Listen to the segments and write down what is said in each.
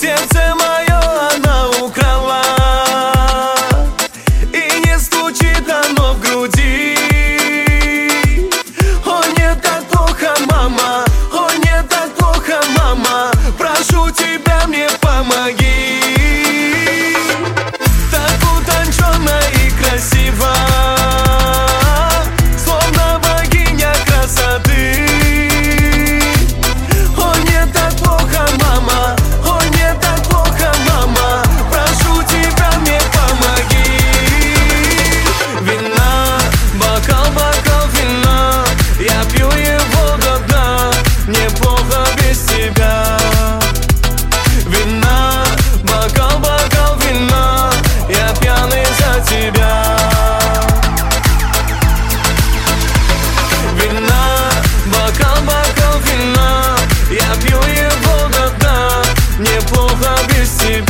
сердце мое. вместе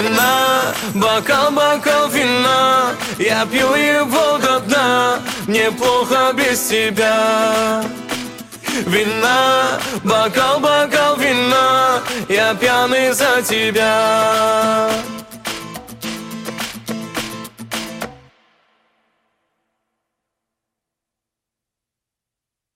вина Бокал, бокал вина. Я пью его до дна. Мне плохо без тебя. Вина, бокал, бокал вина. Я пьяный за тебя.